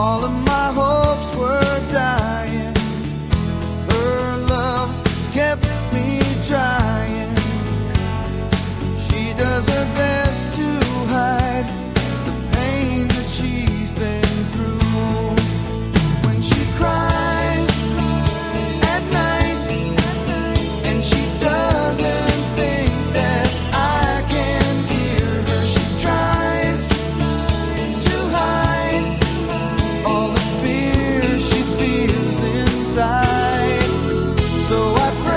all of my hope So I